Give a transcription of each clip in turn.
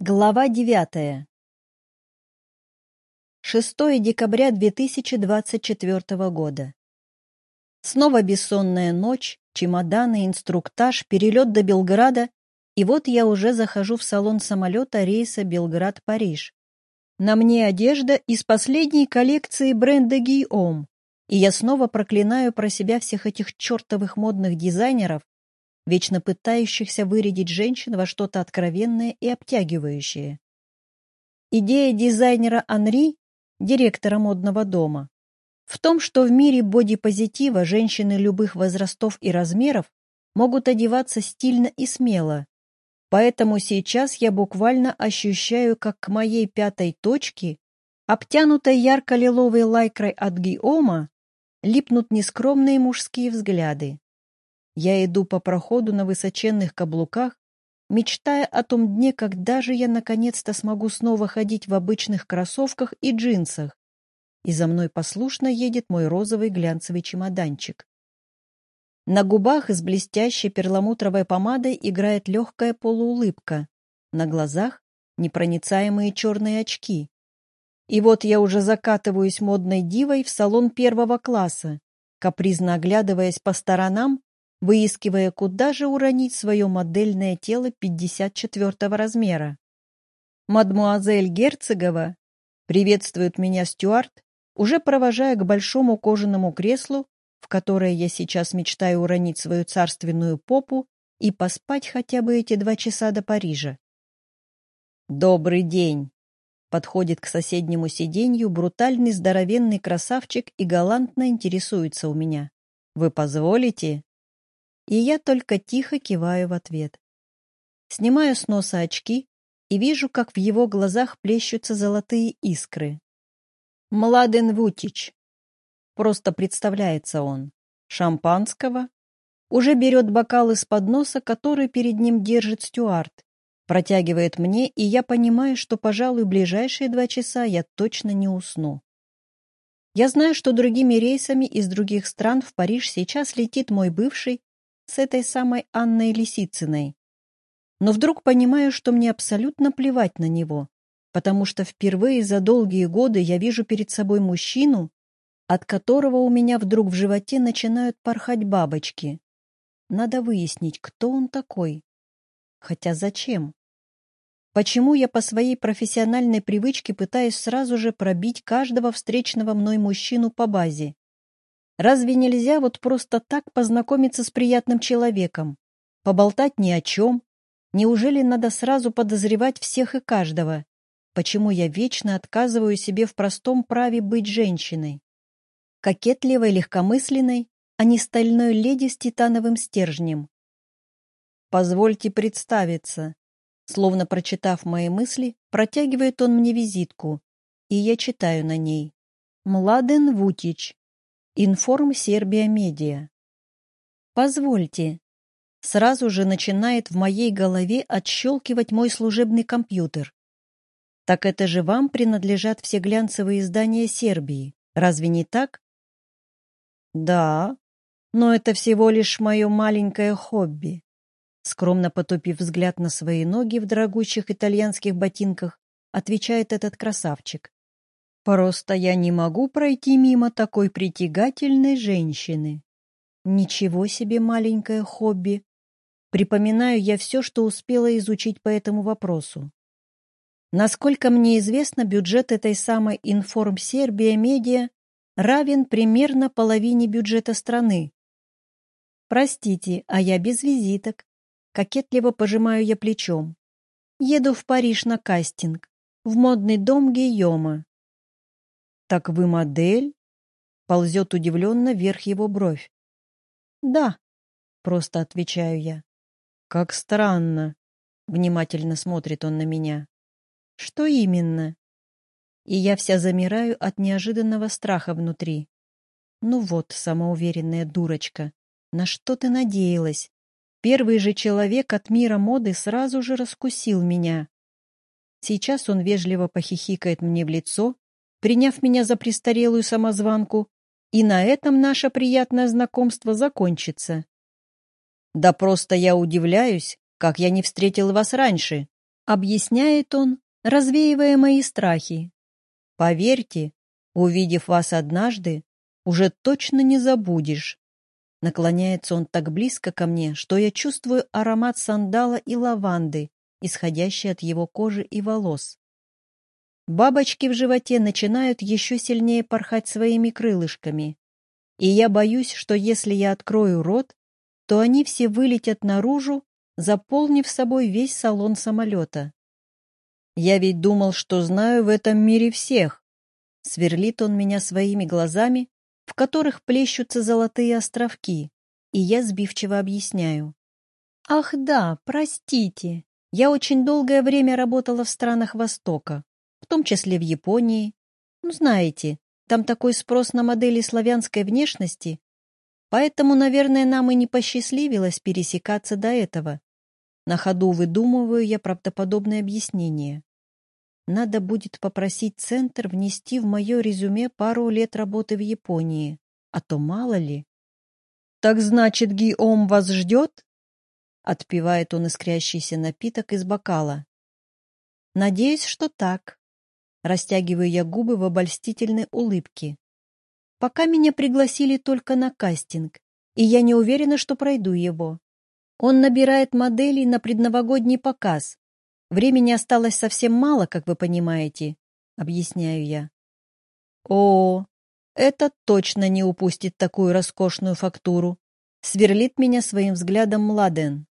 Глава девятая. 6 декабря 2024 года. Снова бессонная ночь, чемоданы, инструктаж, перелет до Белграда, и вот я уже захожу в салон самолета рейса Белград-Париж. На мне одежда из последней коллекции бренда Гийом, и я снова проклинаю про себя всех этих чертовых модных дизайнеров, вечно пытающихся вырядить женщин во что-то откровенное и обтягивающее. Идея дизайнера Анри, директора модного дома, в том, что в мире бодипозитива женщины любых возрастов и размеров могут одеваться стильно и смело. Поэтому сейчас я буквально ощущаю, как к моей пятой точке, обтянутой ярко-лиловой лайкрой от Гиома, липнут нескромные мужские взгляды. Я иду по проходу на высоченных каблуках, мечтая о том дне, когда же я наконец-то смогу снова ходить в обычных кроссовках и джинсах, и за мной послушно едет мой розовый глянцевый чемоданчик. На губах с блестящей перламутровой помадой играет легкая полуулыбка, на глазах непроницаемые черные очки. И вот я уже закатываюсь модной дивой в салон первого класса, капризно оглядываясь по сторонам выискивая, куда же уронить свое модельное тело 54 размера. «Мадмуазель Герцогова!» приветствует меня Стюарт, уже провожая к большому кожаному креслу, в которое я сейчас мечтаю уронить свою царственную попу и поспать хотя бы эти два часа до Парижа. «Добрый день!» Подходит к соседнему сиденью брутальный здоровенный красавчик и галантно интересуется у меня. «Вы позволите?» И я только тихо киваю в ответ. Снимаю с носа очки и вижу, как в его глазах плещутся золотые искры. «Младен Вутич», — просто представляется он, шампанского, уже берет бокал из-под носа, который перед ним держит Стюарт, протягивает мне, и я понимаю, что, пожалуй, ближайшие два часа я точно не усну. Я знаю, что другими рейсами из других стран в Париж сейчас летит мой бывший с этой самой Анной Лисицыной. Но вдруг понимаю, что мне абсолютно плевать на него, потому что впервые за долгие годы я вижу перед собой мужчину, от которого у меня вдруг в животе начинают порхать бабочки. Надо выяснить, кто он такой. Хотя зачем? Почему я по своей профессиональной привычке пытаюсь сразу же пробить каждого встречного мной мужчину по базе? Разве нельзя вот просто так познакомиться с приятным человеком? Поболтать ни о чем? Неужели надо сразу подозревать всех и каждого? Почему я вечно отказываю себе в простом праве быть женщиной? Кокетливой, легкомысленной, а не стальной леди с титановым стержнем. «Позвольте представиться», Словно прочитав мои мысли, протягивает он мне визитку, и я читаю на ней. «Младен Вутич, Информ Сербия Медиа. Позвольте. Сразу же начинает в моей голове отщелкивать мой служебный компьютер. Так это же вам принадлежат все глянцевые издания Сербии. Разве не так? Да, но это всего лишь мое маленькое хобби. Скромно потупив взгляд на свои ноги в дорогущих итальянских ботинках, отвечает этот красавчик. Просто я не могу пройти мимо такой притягательной женщины. Ничего себе маленькое хобби. Припоминаю я все, что успела изучить по этому вопросу. Насколько мне известно, бюджет этой самой Информ Сербия Медиа равен примерно половине бюджета страны. Простите, а я без визиток. Кокетливо пожимаю я плечом. Еду в Париж на кастинг, в модный дом Гийома. «Так вы модель?» — ползет удивленно вверх его бровь. «Да», — просто отвечаю я. «Как странно», — внимательно смотрит он на меня. «Что именно?» И я вся замираю от неожиданного страха внутри. «Ну вот, самоуверенная дурочка, на что ты надеялась? Первый же человек от мира моды сразу же раскусил меня. Сейчас он вежливо похихикает мне в лицо, приняв меня за престарелую самозванку, и на этом наше приятное знакомство закончится. Да просто я удивляюсь, как я не встретил вас раньше, Объясняет он, развеивая мои страхи. Поверьте, увидев вас однажды, уже точно не забудешь. Наклоняется он так близко ко мне, что я чувствую аромат сандала и лаванды, исходящий от его кожи и волос. Бабочки в животе начинают еще сильнее порхать своими крылышками, и я боюсь, что если я открою рот, то они все вылетят наружу, заполнив собой весь салон самолета. Я ведь думал, что знаю в этом мире всех. Сверлит он меня своими глазами, в которых плещутся золотые островки, и я сбивчиво объясняю. Ах да, простите, я очень долгое время работала в странах Востока том числе в Японии. Ну, знаете, там такой спрос на модели славянской внешности, поэтому, наверное, нам и не посчастливилось пересекаться до этого. На ходу выдумываю я правдоподобное объяснение. Надо будет попросить центр внести в мое резюме пару лет работы в Японии, а то мало ли. «Так значит, Гиом вас ждет?» Отпивает он искрящийся напиток из бокала. «Надеюсь, что так», Растягиваю я губы в обольстительной улыбке. Пока меня пригласили только на кастинг, и я не уверена, что пройду его. Он набирает моделей на предновогодний показ. Времени осталось совсем мало, как вы понимаете, объясняю я. О, это точно не упустит такую роскошную фактуру. Сверлит меня своим взглядом Младен.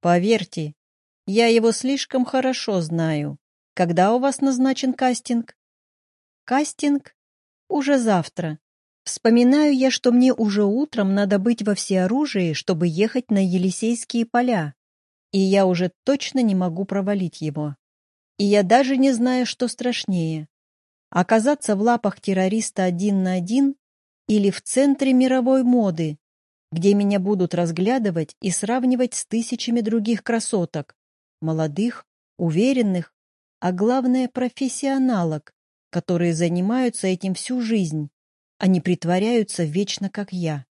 Поверьте, я его слишком хорошо знаю. Когда у вас назначен кастинг? Кастинг? Уже завтра. Вспоминаю я, что мне уже утром надо быть во всеоружии, чтобы ехать на Елисейские поля. И я уже точно не могу провалить его. И я даже не знаю, что страшнее. Оказаться в лапах террориста один на один или в центре мировой моды, где меня будут разглядывать и сравнивать с тысячами других красоток, молодых, уверенных, а главное профессионалок, которые занимаются этим всю жизнь, а не притворяются вечно, как я.